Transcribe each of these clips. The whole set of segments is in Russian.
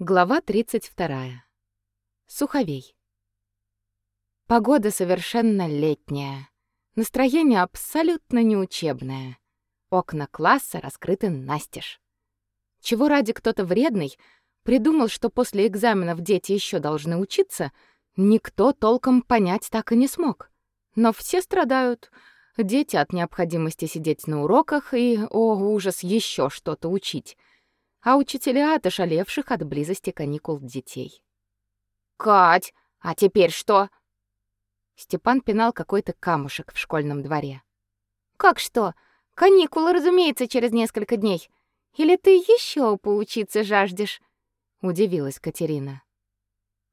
Глава 32. Суховей. Погода совершенно летняя. Настроение абсолютно неучебное. Окна класса раскрыты настежь. Чего ради кто-то вредный придумал, что после экзаменов дети еще должны учиться, никто толком понять так и не смог. Но все страдают. Дети от необходимости сидеть на уроках и, о ужас, еще что-то учить — а учителя от ошалевших от близости каникул детей. «Кать, а теперь что?» Степан пинал какой-то камушек в школьном дворе. «Как что? Каникулы, разумеется, через несколько дней. Или ты еще поучиться жаждешь?» — удивилась Катерина.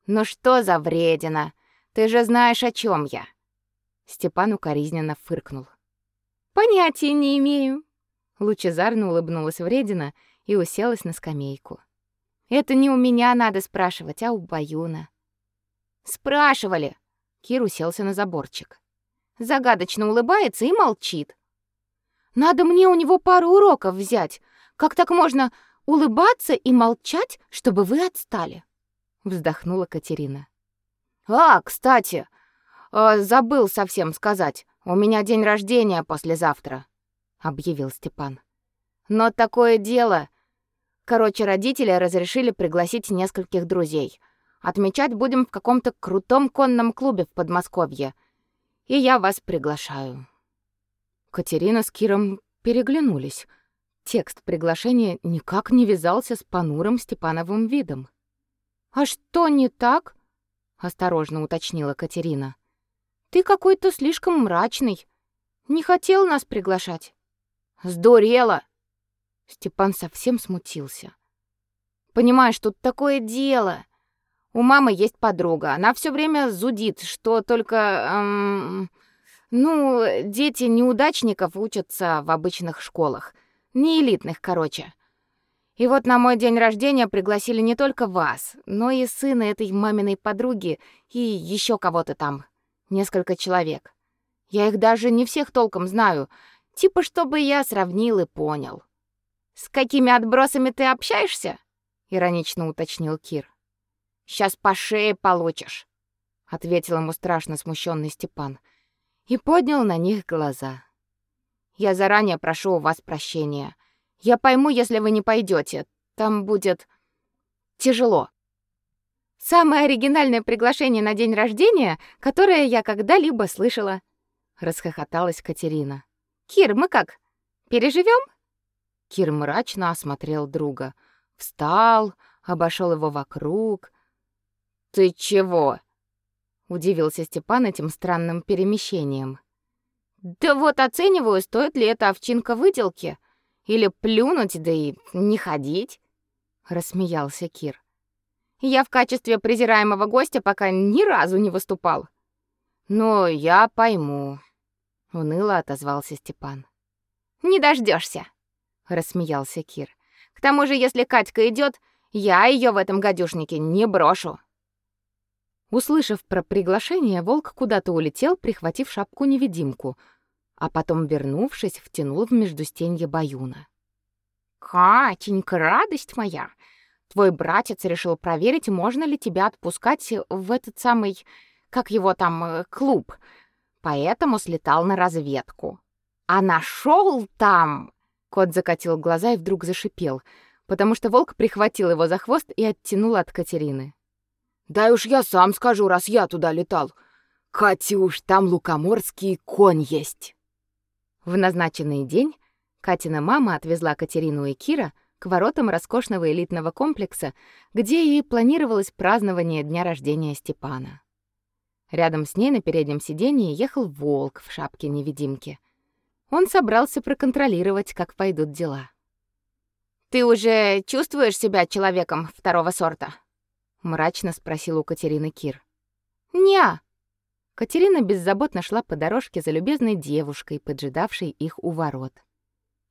«Ну что за вредина? Ты же знаешь, о чем я!» Степан укоризненно фыркнул. «Понятия не имею!» Лучезарно улыбнулась вредина и уселась на скамейку. Это не у меня надо спрашивать, а у Баюна. Спрашивали. Кир уселся на заборчик. Загадочно улыбается и молчит. Надо мне у него пару уроков взять. Как так можно улыбаться и молчать, чтобы вы отстали? Вздохнула Катерина. А, кстати, э, забыл совсем сказать. У меня день рождения послезавтра, объявил Степан. Но такое дело, Короче, родители разрешили пригласить нескольких друзей. Отмечать будем в каком-то крутом конном клубе в Подмосковье. И я вас приглашаю. Катерина с Киром переглянулись. Текст приглашения никак не вязался с понурым Степановым видом. А что не так? осторожно уточнила Катерина. Ты какой-то слишком мрачный. Не хотел нас приглашать. Сдурела, Степан совсем смутился. Понимаешь, тут такое дело. У мамы есть подруга. Она все время зудит, что только эм, ну, дети неудачников учатся в обычных школах, не элитных, короче. И вот на мой день рождения пригласили не только вас, но и сына этой маминой подруги и еще кого-то там, несколько человек. Я их даже не всех толком знаю, типа чтобы я сравнил и понял. С какими отбросами ты общаешься? иронично уточнил Кир. Сейчас по шее получишь, ответил ему страшно смущенный Степан и поднял на них глаза. Я заранее прошу у вас прощения. Я пойму, если вы не пойдете. Там будет тяжело. Самое оригинальное приглашение на день рождения, которое я когда-либо слышала, расхохоталась Катерина. Кир, мы как? Переживем? Кир мрачно осмотрел друга. Встал, обошел его вокруг. «Ты чего?» — удивился Степан этим странным перемещением. «Да вот оцениваю, стоит ли эта овчинка выделки. Или плюнуть, да и не ходить», — рассмеялся Кир. «Я в качестве презираемого гостя пока ни разу не выступал». «Ну, я пойму», — уныло отозвался Степан. «Не дождешься рассмеялся Кир. К тому же, если Катька идет, я ее в этом гадюшнике не брошу. Услышав про приглашение, волк куда-то улетел, прихватив шапку-невидимку, а потом, вернувшись, втянул в междустенье Баюна. «Катенька, радость моя! Твой братец решил проверить, можно ли тебя отпускать в этот самый, как его там, э, клуб, поэтому слетал на разведку. А нашел там Кот закатил глаза и вдруг зашипел, потому что волк прихватил его за хвост и оттянул от Катерины. «Дай уж я сам скажу, раз я туда летал. Катюш, там лукоморский конь есть». В назначенный день Катина мама отвезла Катерину и Кира к воротам роскошного элитного комплекса, где и планировалось празднование дня рождения Степана. Рядом с ней на переднем сиденье ехал волк в шапке-невидимки. Он собрался проконтролировать, как пойдут дела. Ты уже чувствуешь себя человеком второго сорта? мрачно спросил у Катерины Кир. Не. Катерина беззаботно шла по дорожке за любезной девушкой, поджидавшей их у ворот.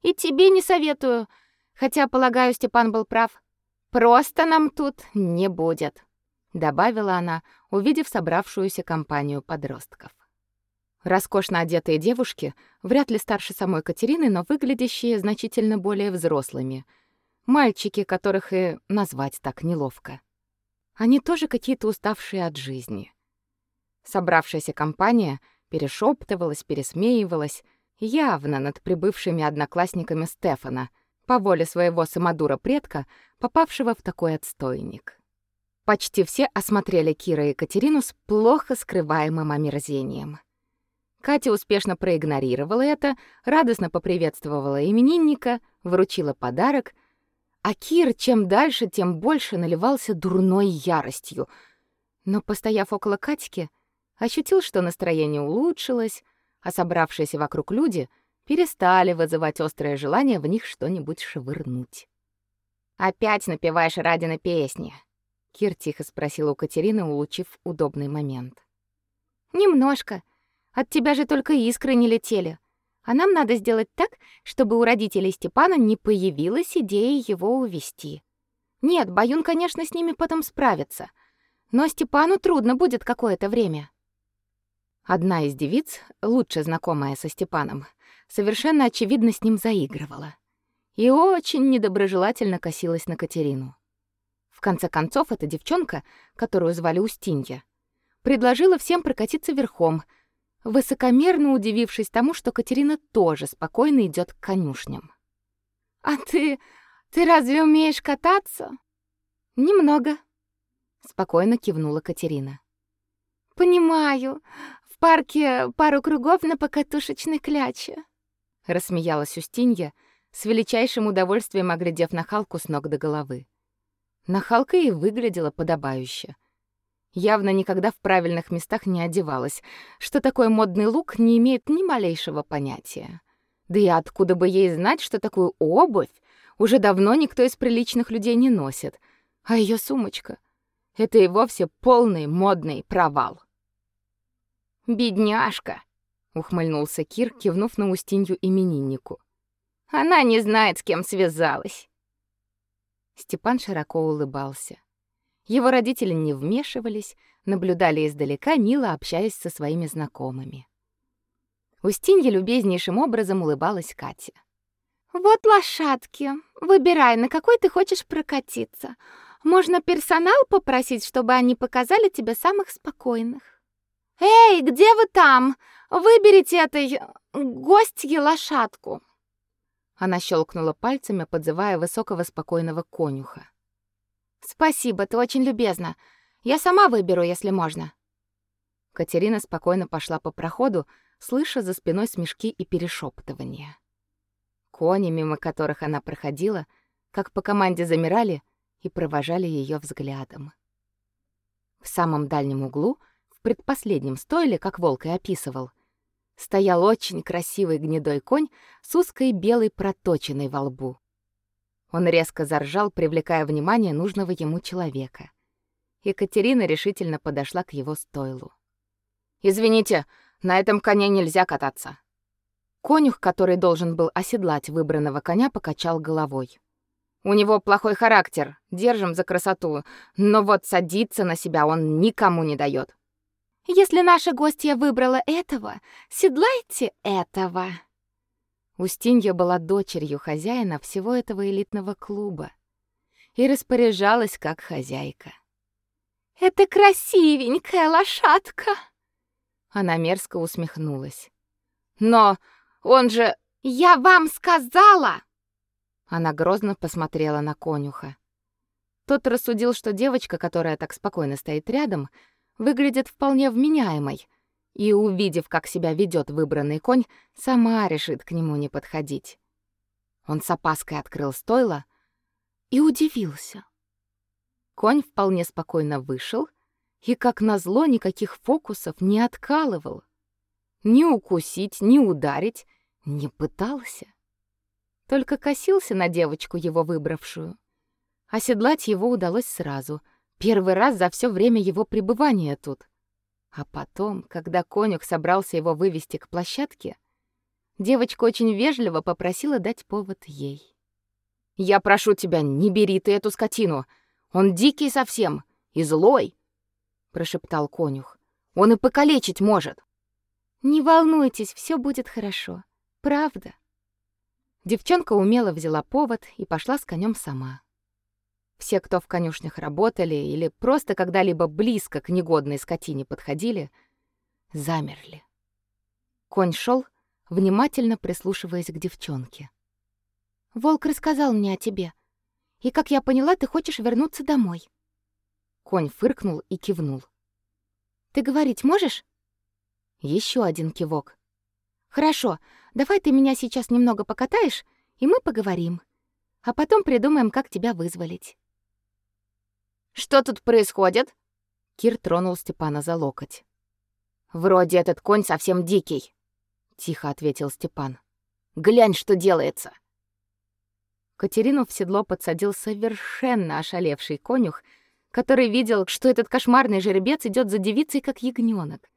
И тебе не советую, хотя, полагаю, Степан был прав. Просто нам тут не будет, добавила она, увидев собравшуюся компанию подростков. Роскошно одетые девушки, вряд ли старше самой Катерины, но выглядящие значительно более взрослыми, Мальчики, которых и назвать так неловко. Они тоже какие-то уставшие от жизни. Собравшаяся компания перешептывалась, пересмеивалась, явно над прибывшими одноклассниками Стефана, по воле своего самодура предка, попавшего в такой отстойник. Почти все осмотрели Кира и Екатерину с плохо скрываемым омерзением. Катя успешно проигнорировала это, радостно поприветствовала именинника, вручила подарок, а Кир чем дальше, тем больше наливался дурной яростью. Но, постояв около Катьки, ощутил, что настроение улучшилось, а собравшиеся вокруг люди перестали вызывать острое желание в них что-нибудь швырнуть. «Опять напеваешь Радина песни?» Кир тихо спросил у Катерины, улучив удобный момент. «Немножко. От тебя же только искры не летели. А нам надо сделать так, чтобы у родителей Степана не появилась идея его увести. Нет, Баюн, конечно, с ними потом справится, но Степану трудно будет какое-то время. Одна из девиц, лучше знакомая со Степаном, совершенно очевидно с ним заигрывала и очень недоброжелательно косилась на Катерину. В конце концов, эта девчонка, которую звали Устинья, предложила всем прокатиться верхом, высокомерно удивившись тому, что Катерина тоже спокойно идет к конюшням. «А ты... ты разве умеешь кататься?» «Немного», — спокойно кивнула Катерина. «Понимаю. В парке пару кругов на покатушечной кляче», — рассмеялась Устинья, с величайшим удовольствием оглядев нахалку с ног до головы. Нахалка и выглядела подобающе. Явно никогда в правильных местах не одевалась, что такой модный лук не имеет ни малейшего понятия. Да и откуда бы ей знать, что такую обувь уже давно никто из приличных людей не носит. А ее сумочка — это и вовсе полный модный провал. «Бедняжка!» — ухмыльнулся Кир, кивнув на Устинью имениннику. «Она не знает, с кем связалась». Степан широко улыбался. Его родители не вмешивались, наблюдали издалека, мило общаясь со своими знакомыми. Устинье любезнейшим образом улыбалась Кате. «Вот лошадки. Выбирай, на какой ты хочешь прокатиться. Можно персонал попросить, чтобы они показали тебе самых спокойных. Эй, где вы там? Выберите этой гостье лошадку». Она щелкнула пальцами, подзывая высокого спокойного конюха. Спасибо, ты очень любезна. Я сама выберу, если можно. Катерина спокойно пошла по проходу, слыша за спиной смешки и перешептывания. Кони, мимо которых она проходила, как по команде замирали и провожали ее взглядом. В самом дальнем углу, в предпоследнем стойле, как волк и описывал, стоял очень красивый гнедой конь с узкой белой проточиной во лбу. Он резко заржал, привлекая внимание нужного ему человека. Екатерина решительно подошла к его стойлу. «Извините, на этом коне нельзя кататься». Конюх, который должен был оседлать выбранного коня, покачал головой. «У него плохой характер, держим за красоту, но вот садиться на себя он никому не дает. «Если наша гостья выбрала этого, седлайте этого», Устинья была дочерью хозяина всего этого элитного клуба и распоряжалась как хозяйка. «Это красивенькая лошадка!» Она мерзко усмехнулась. «Но он же... Я вам сказала!» Она грозно посмотрела на конюха. Тот рассудил, что девочка, которая так спокойно стоит рядом, выглядит вполне вменяемой, и, увидев, как себя ведет выбранный конь, сама решит к нему не подходить. Он с опаской открыл стойло и удивился. Конь вполне спокойно вышел и, как назло, никаких фокусов не откалывал. Ни укусить, ни ударить не пытался. Только косился на девочку, его выбравшую. Оседлать его удалось сразу, первый раз за все время его пребывания тут — а потом, когда конюх собрался его вывести к площадке, девочка очень вежливо попросила дать повод ей. «Я прошу тебя, не бери ты эту скотину. Он дикий совсем и злой», — прошептал конюх. «Он и покалечить может». «Не волнуйтесь, все будет хорошо. Правда». Девчонка умело взяла повод и пошла с конем сама. Все, кто в конюшнях работали или просто когда-либо близко к негодной скотине подходили, замерли. Конь шел, внимательно прислушиваясь к девчонке. Волк рассказал мне о тебе. И как я поняла, ты хочешь вернуться домой. Конь фыркнул и кивнул. Ты говорить можешь? Еще один кивок. Хорошо. Давай ты меня сейчас немного покатаешь, и мы поговорим. А потом придумаем, как тебя вызволить. Что тут происходит? Кир тронул Степана за локоть. Вроде этот конь совсем дикий, тихо ответил Степан. Глянь, что делается. Катерину в седло подсадил совершенно ошалевший конюх, который видел, что этот кошмарный жеребец идет за девицей как ягненок.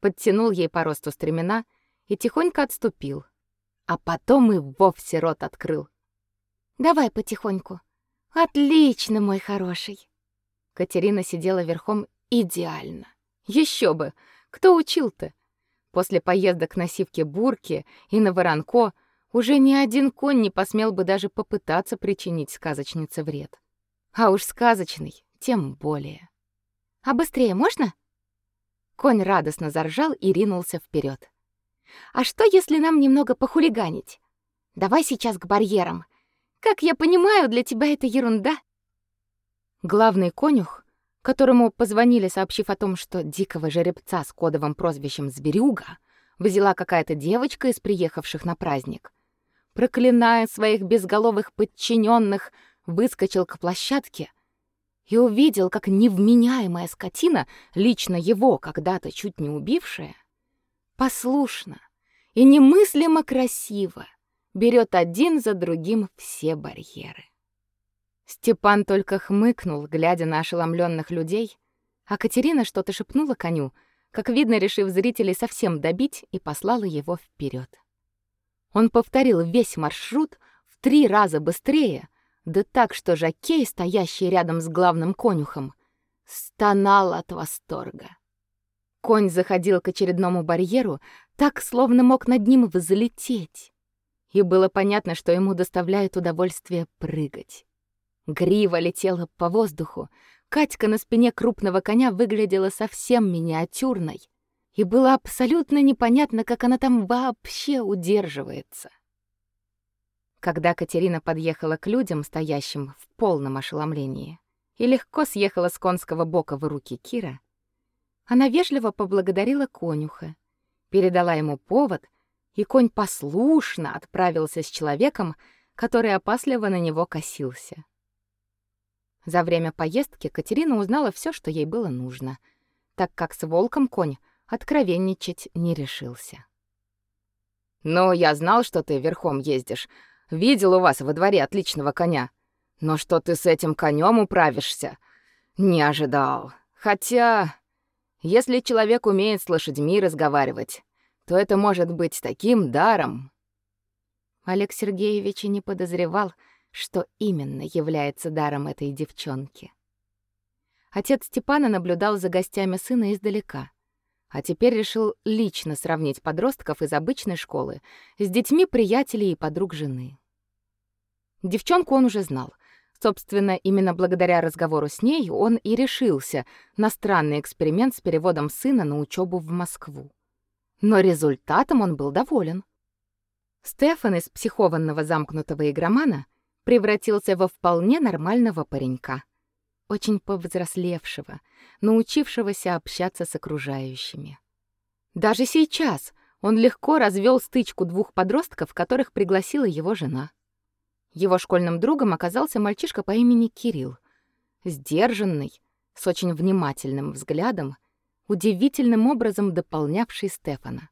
Подтянул ей по росту стремена и тихонько отступил, а потом и вовсе рот открыл. Давай потихоньку. Отлично, мой хороший. Катерина сидела верхом идеально. Еще бы, кто учил-то? После поездок на Сивке-Бурке и на Воронко уже ни один конь не посмел бы даже попытаться причинить сказочнице вред. А уж сказочный тем более. А быстрее можно? Конь радостно заржал и ринулся вперед. А что, если нам немного похулиганить? Давай сейчас к барьерам. Как я понимаю, для тебя это ерунда. Главный конюх, которому позвонили, сообщив о том, что дикого жеребца с кодовым прозвищем Зверюга взяла какая-то девочка из приехавших на праздник, проклиная своих безголовых подчиненных, выскочил к площадке и увидел, как невменяемая скотина, лично его когда-то чуть не убившая, послушно и немыслимо красиво берет один за другим все барьеры. Степан только хмыкнул, глядя на ошеломленных людей, а Катерина что-то шепнула коню, как видно, решив зрителей совсем добить, и послала его вперед. Он повторил весь маршрут в три раза быстрее, да так, что жокей, стоящий рядом с главным конюхом, стонал от восторга. Конь заходил к очередному барьеру, так словно мог над ним взлететь. И было понятно, что ему доставляет удовольствие прыгать. Грива летела по воздуху. Катька на спине крупного коня выглядела совсем миниатюрной, и было абсолютно непонятно, как она там вообще удерживается. Когда Катерина подъехала к людям, стоящим в полном ошеломлении, и легко съехала с конского бока в руки Кира, она вежливо поблагодарила конюха, передала ему повод, и конь послушно отправился с человеком, который опасливо на него косился. За время поездки Катерина узнала все, что ей было нужно, так как с волком конь откровенничать не решился. «Ну, я знал, что ты верхом ездишь. Видел у вас во дворе отличного коня. Но что ты с этим конем управишься? Не ожидал. Хотя, если человек умеет с лошадьми разговаривать, то это может быть таким даром». Олег Сергеевич и не подозревал, что именно является даром этой девчонки. Отец Степана наблюдал за гостями сына издалека, а теперь решил лично сравнить подростков из обычной школы с детьми приятелей и подруг жены. Девчонку он уже знал. Собственно, именно благодаря разговору с ней он и решился на странный эксперимент с переводом сына на учебу в Москву. Но результатом он был доволен. Стефан из психованного замкнутого игромана превратился во вполне нормального паренька, очень повзрослевшего, научившегося общаться с окружающими. Даже сейчас он легко развел стычку двух подростков, которых пригласила его жена. Его школьным другом оказался мальчишка по имени Кирилл, сдержанный, с очень внимательным взглядом, удивительным образом дополнявший Стефана.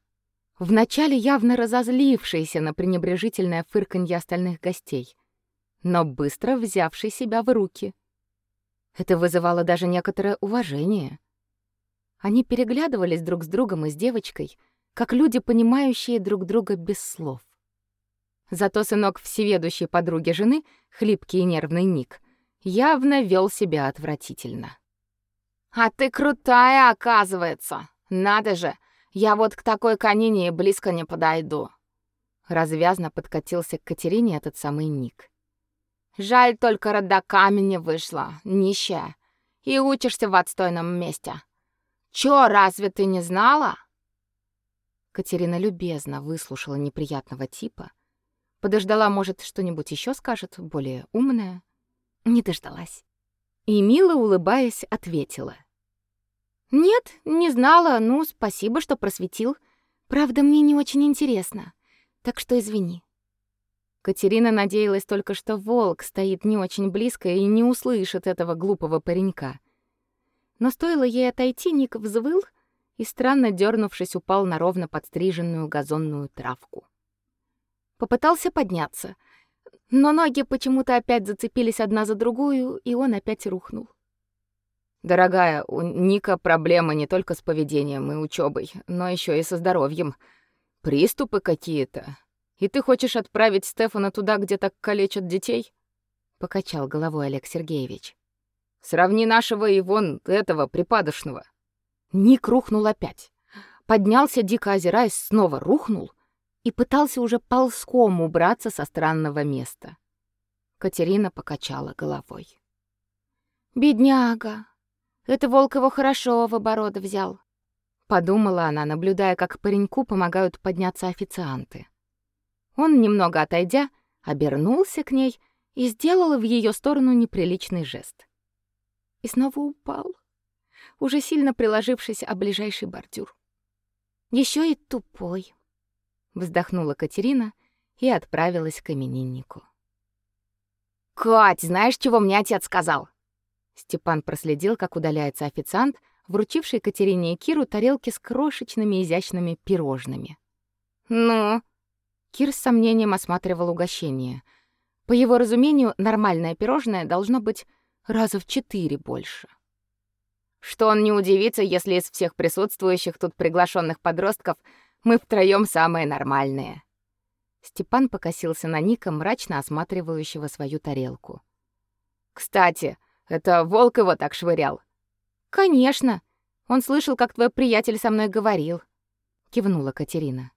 Вначале явно разозлившийся на пренебрежительное фырканье остальных гостей, но быстро взявший себя в руки. Это вызывало даже некоторое уважение. Они переглядывались друг с другом и с девочкой, как люди, понимающие друг друга без слов. Зато сынок всеведущей подруги жены, хлипкий и нервный Ник, явно вел себя отвратительно. «А ты крутая, оказывается! Надо же! Я вот к такой конине близко не подойду!» Развязно подкатился к Катерине этот самый ник. Жаль только родаками не вышло, нищая. И учишься в отстойном месте. Чё, разве ты не знала? Катерина любезно выслушала неприятного типа, подождала, может, что-нибудь еще скажет, более умное. Не дождалась. И мило улыбаясь, ответила: "Нет, не знала. Ну, спасибо, что просветил. Правда, мне не очень интересно. Так что извини". Катерина надеялась только, что волк стоит не очень близко и не услышит этого глупого паренька. Но стоило ей отойти, Ник взвыл и, странно дернувшись, упал на ровно подстриженную газонную травку. Попытался подняться, но ноги почему-то опять зацепились одна за другую, и он опять рухнул. Дорогая, у Ника проблемы не только с поведением и учебой, но еще и со здоровьем. Приступы какие-то. И ты хочешь отправить Стефана туда, где так калечат детей? покачал головой Олег Сергеевич. Сравни нашего и вон этого припадочного. Ник рухнул опять. Поднялся, дико озираясь, снова рухнул и пытался уже ползком убраться со странного места. Катерина покачала головой. «Бедняга! Это волк его хорошо в оборот взял», — подумала она, наблюдая, как пареньку помогают подняться официанты. Он, немного отойдя, обернулся к ней и сделал в ее сторону неприличный жест. И снова упал уже сильно приложившись о ближайший бордюр. Еще и тупой, вздохнула Катерина и отправилась к имениннику. Кать, знаешь, чего мне отец сказал? Степан проследил, как удаляется официант, вручивший Катерине и Киру тарелки с крошечными изящными пирожными. Ну, Кир с сомнением осматривал угощение. По его разумению, нормальное пирожное должно быть раза в четыре больше что он не удивится, если из всех присутствующих тут приглашенных подростков мы втроем самые нормальные. Степан покосился на Ника, мрачно осматривающего свою тарелку. Кстати, это волк его так швырял. Конечно. Он слышал, как твой приятель со мной говорил, кивнула Катерина.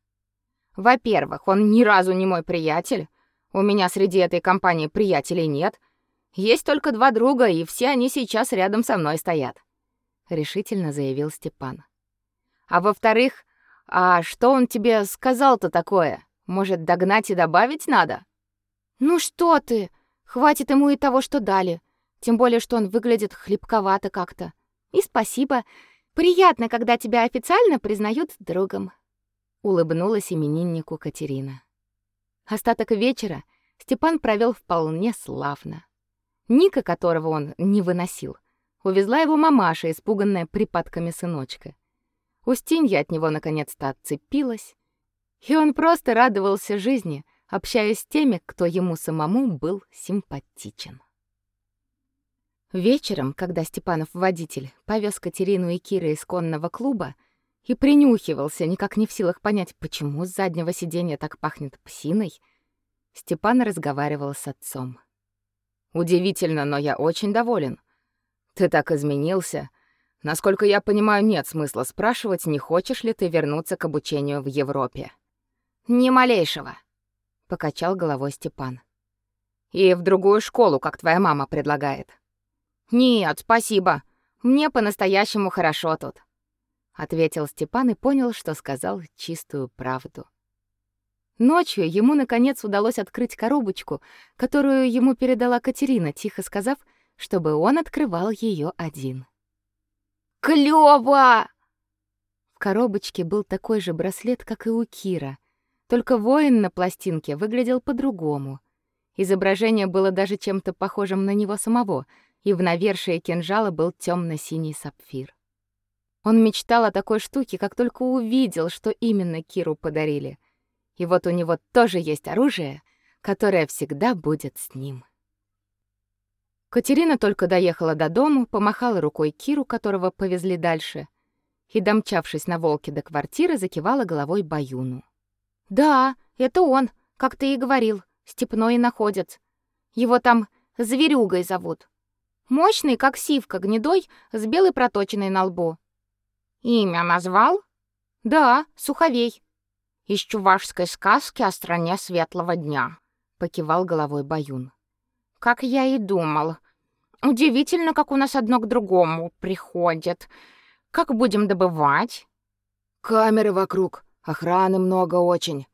Во-первых, он ни разу не мой приятель. У меня среди этой компании приятелей нет. Есть только два друга, и все они сейчас рядом со мной стоят решительно заявил Степан. А во-вторых, а что он тебе сказал-то такое? Может, догнать и добавить надо? Ну что ты? Хватит ему и того, что дали. Тем более, что он выглядит хлипковато как-то. И спасибо. Приятно, когда тебя официально признают другом. Улыбнулась имениннику Катерина. Остаток вечера Степан провел вполне славно. Ника, которого он не выносил, увезла его мамаша, испуганная припадками сыночка. Устинья от него наконец-то отцепилась, и он просто радовался жизни, общаясь с теми, кто ему самому был симпатичен. Вечером, когда Степанов водитель повез Катерину и Кира из конного клуба и принюхивался, никак не в силах понять, почему с заднего сиденья так пахнет псиной, Степан разговаривал с отцом. Удивительно, но я очень доволен. Ты так изменился. Насколько я понимаю, нет смысла спрашивать, не хочешь ли ты вернуться к обучению в Европе. Ни малейшего, покачал головой Степан. И в другую школу, как твоя мама предлагает. Нет, спасибо. Мне по-настоящему хорошо тут, ответил Степан и понял, что сказал чистую правду. Ночью ему наконец удалось открыть коробочку, которую ему передала Катерина, тихо сказав, чтобы он открывал ее один. Клёво! В коробочке был такой же браслет, как и у Кира, только воин на пластинке выглядел по-другому. Изображение было даже чем-то похожим на него самого, и в навершие кинжала был темно синий сапфир. Он мечтал о такой штуке, как только увидел, что именно Киру подарили. И вот у него тоже есть оружие, которое всегда будет с ним. Катерина только доехала до дому, помахала рукой Киру, которого повезли дальше, и, домчавшись на волке до квартиры, закивала головой Баюну. «Да, это он, как ты и говорил, степной находец. Его там Зверюгой зовут. Мощный, как сивка, гнедой, с белой проточенной на лбу». «Имя назвал?» «Да, Суховей. из чувашской сказки о стране светлого дня, покивал головой Баюн. Как я и думал. Удивительно, как у нас одно к другому приходит. Как будем добывать? Камеры вокруг, охраны много очень.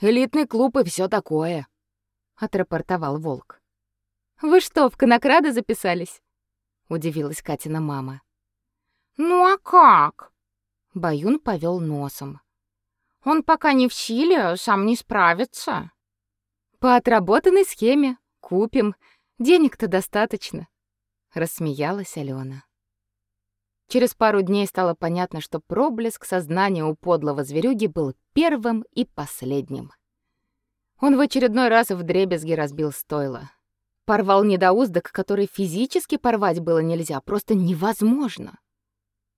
Элитный клуб и все такое, отрапортовал Волк. Вы что, в конокрады записались? удивилась Катина мама. Ну а как? Баюн повел носом. Он пока не в силе, сам не справится. По отработанной схеме купим. Денег-то достаточно, рассмеялась Алена. Через пару дней стало понятно, что проблеск сознания у подлого зверюги был первым и последним. Он в очередной раз вдребезги разбил стойло. Порвал недоуздок, который физически порвать было нельзя, просто невозможно.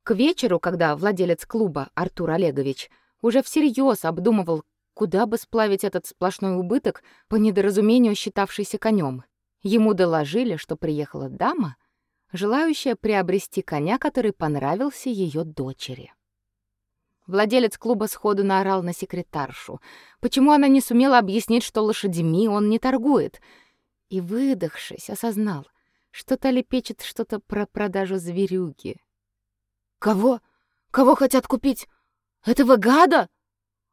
К вечеру, когда владелец клуба Артур Олегович уже всерьез обдумывал, куда бы сплавить этот сплошной убыток по недоразумению считавшийся конем, ему доложили, что приехала дама, желающая приобрести коня, который понравился ее дочери. Владелец клуба сходу наорал на секретаршу, почему она не сумела объяснить, что лошадьми он не торгует, и, выдохшись, осознал, что та лепечет что-то про продажу зверюги. «Кого? Кого хотят купить? Этого гада?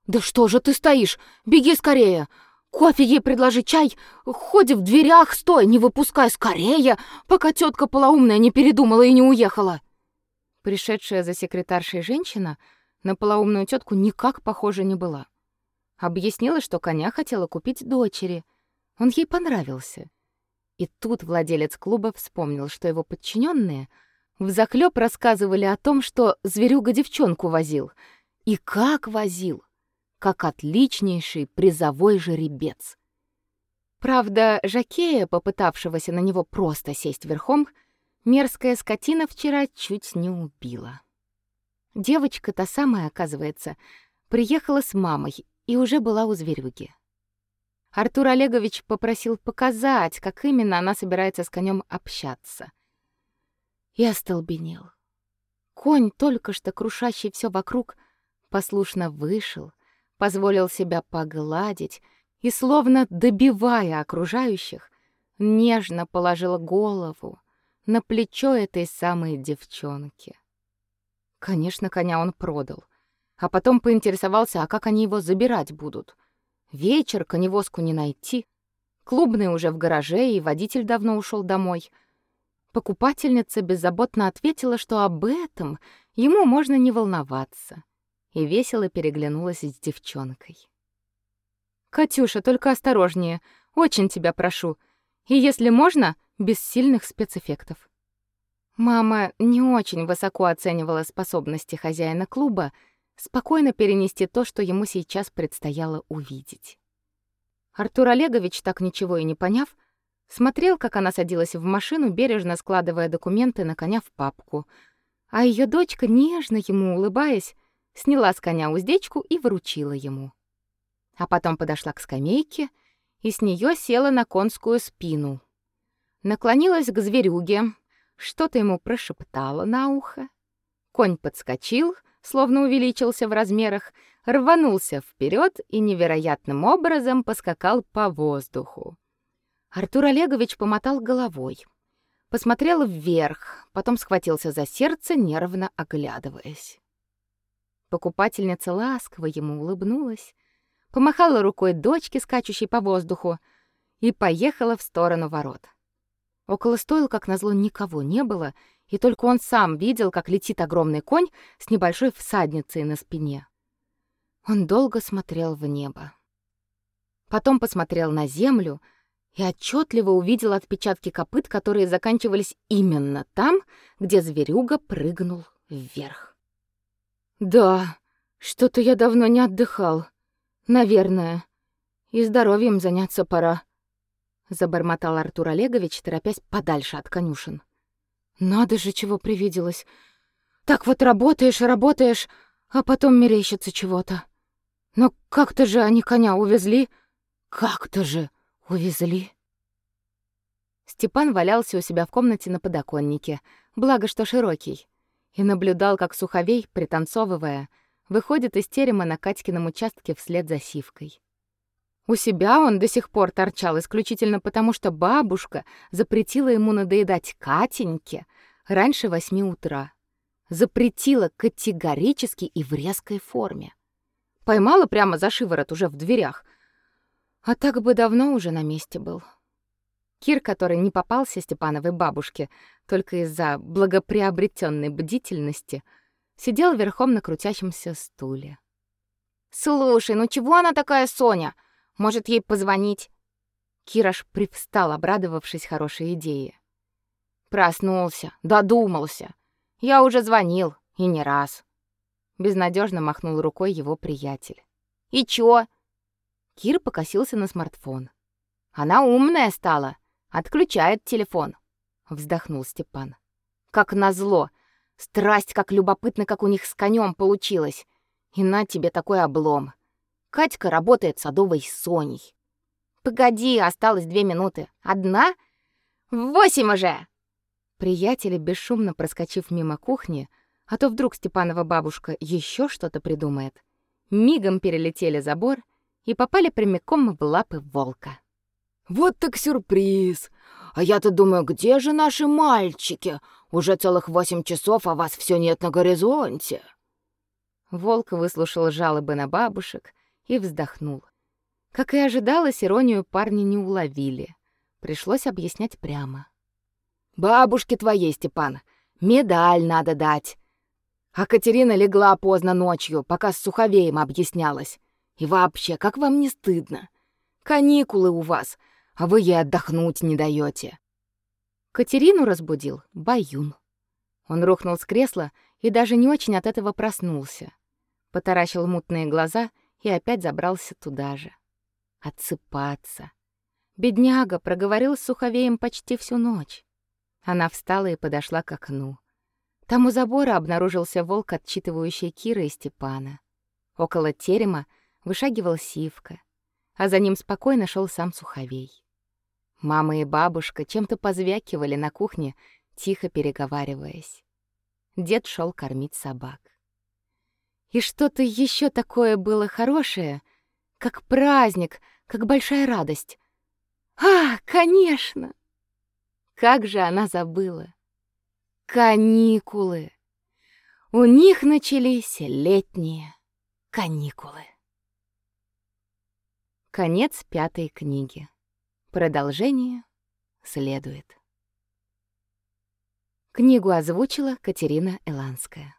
Да что же ты стоишь? Беги скорее! Кофе ей предложи, чай. Ходи в дверях, стой, не выпускай скорее, пока тетка полоумная не передумала и не уехала. Пришедшая за секретаршей женщина на полоумную тетку никак похожа не была. Объяснила, что коня хотела купить дочери. Он ей понравился. И тут владелец клуба вспомнил, что его подчиненные взахлёб рассказывали о том, что зверюга девчонку возил. И как возил как отличнейший призовой жеребец. Правда, жакея, попытавшегося на него просто сесть верхом, мерзкая скотина вчера чуть не убила. Девочка та самая, оказывается, приехала с мамой и уже была у зверюги. Артур Олегович попросил показать, как именно она собирается с конем общаться. И остолбенел. Конь, только что крушащий все вокруг, послушно вышел, позволил себя погладить и, словно добивая окружающих, нежно положил голову на плечо этой самой девчонки. Конечно, коня он продал, а потом поинтересовался, а как они его забирать будут. Вечер, коневозку не найти. Клубный уже в гараже, и водитель давно ушел домой. Покупательница беззаботно ответила, что об этом ему можно не волноваться и весело переглянулась с девчонкой. «Катюша, только осторожнее, очень тебя прошу, и если можно, без сильных спецэффектов». Мама не очень высоко оценивала способности хозяина клуба спокойно перенести то, что ему сейчас предстояло увидеть. Артур Олегович, так ничего и не поняв, смотрел, как она садилась в машину, бережно складывая документы на коня в папку, а ее дочка, нежно ему улыбаясь, сняла с коня уздечку и вручила ему. А потом подошла к скамейке и с нее села на конскую спину. Наклонилась к зверюге, что-то ему прошептала на ухо. Конь подскочил, словно увеличился в размерах, рванулся вперед и невероятным образом поскакал по воздуху. Артур Олегович помотал головой, посмотрел вверх, потом схватился за сердце, нервно оглядываясь. Покупательница ласково ему улыбнулась, помахала рукой дочке, скачущей по воздуху, и поехала в сторону ворот. Около стойла, как назло, никого не было, и только он сам видел, как летит огромный конь с небольшой всадницей на спине. Он долго смотрел в небо. Потом посмотрел на землю и отчетливо увидел отпечатки копыт, которые заканчивались именно там, где зверюга прыгнул вверх. Да, что-то я давно не отдыхал. Наверное. И здоровьем заняться пора, забормотал Артур Олегович, торопясь подальше от конюшен. Надо же, чего привиделось. Так вот работаешь, работаешь, а потом мерещится чего-то. Но как-то же они коня увезли. Как-то же увезли. Степан валялся у себя в комнате на подоконнике, благо что широкий и наблюдал, как Суховей, пританцовывая, выходит из терема на Катькином участке вслед за Сивкой. У себя он до сих пор торчал исключительно потому, что бабушка запретила ему надоедать Катеньке раньше восьми утра. Запретила категорически и в резкой форме. Поймала прямо за шиворот уже в дверях. А так бы давно уже на месте был. Кир, который не попался Степановой бабушке только из-за благоприобретенной бдительности, сидел верхом на крутящемся стуле. «Слушай, ну чего она такая Соня? Может, ей позвонить?» Кираш привстал, обрадовавшись хорошей идее. Проснулся, додумался. Я уже звонил, и не раз. Безнадежно махнул рукой его приятель. «И чё?» Кир покосился на смартфон. «Она умная стала. Отключает телефон», — вздохнул Степан. «Как назло. Страсть, как любопытно, как у них с конем получилось. И на тебе такой облом. Катька работает садовой Соней. Погоди, осталось две минуты. Одна? Восемь уже!» Приятели, бесшумно проскочив мимо кухни, а то вдруг Степанова бабушка еще что-то придумает, мигом перелетели забор и попали прямиком в лапы волка. «Вот так сюрприз! А я-то думаю, где же наши мальчики? Уже целых восемь часов, а вас все нет на горизонте!» Волк выслушал жалобы на бабушек и вздохнул. Как и ожидалось, иронию парни не уловили. Пришлось объяснять прямо. Бабушке твоей, Степан, медаль надо дать. А Катерина легла поздно ночью, пока с Суховеем объяснялась. И вообще, как вам не стыдно? Каникулы у вас, а вы ей отдохнуть не даете. Катерину разбудил Баюн. Он рухнул с кресла и даже не очень от этого проснулся. Потаращил мутные глаза и опять забрался туда же. Отсыпаться. Бедняга проговорил с Суховеем почти всю ночь. Она встала и подошла к окну. Там у забора обнаружился волк, отчитывающий Кира и Степана. Около терема вышагивал Сивка, а за ним спокойно шел сам Суховей. Мама и бабушка чем-то позвякивали на кухне, тихо переговариваясь. Дед шел кормить собак. И что-то еще такое было хорошее, как праздник, как большая радость. А, конечно! Как же она забыла? Каникулы. У них начались летние каникулы. Конец пятой книги. Продолжение следует. Книгу озвучила Катерина Эланская.